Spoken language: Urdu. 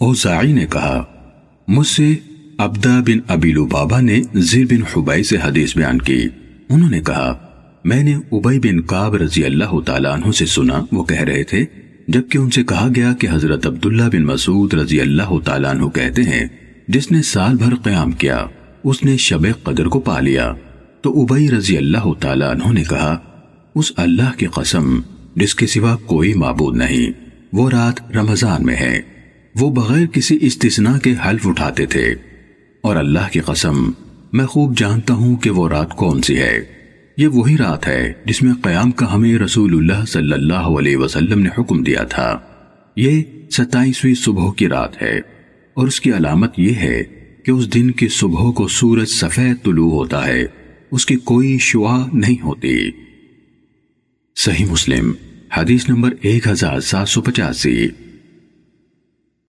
اوزاعی نے کہا، مجھ سے عبدہ بن ابی لبابا نے زیر بن حبائی سے حدیث بیان کی۔ انہوں نے کہا، میں نے عبی بن قاب رضی اللہ تعالیٰ عنہ سے سنا، وہ کہہ رہے تھے، جبکہ ان سے کہا گیا کہ حضرت عبداللہ بن مسعود رضی اللہ تعالیٰ عنہ کہتے ہیں، جس نے سال بھر قیام کیا، اس نے شب قدر کو پا لیا۔ تو عبی رضی اللہ تعالیٰ عنہ نے کہا، اس اللہ کی قسم، جس کے سوا کوئی معبود نہیں، وہ رات رمضان میں ہے۔ وہ بغیر کسی استثناء کے حلف اٹھاتے تھے۔ اور اللہ کی قسم، میں خوب جانتا ہوں کہ وہ رات کون سی ہے۔ یہ وہی رات ہے جس میں قیام کا ہمیں رسول اللہ صلی اللہ علیہ وسلم نے حکم دیا تھا۔ یہ ستائیسویں صبح کی رات ہے۔ اور اس کی علامت یہ ہے کہ اس دن کی صبح کو سورج سفید طلوع ہوتا ہے۔ اس کی کوئی شعا نہیں ہوتی۔ صحیح مسلم، حدیث نمبر ایک ہزار سات سو پچاسی۔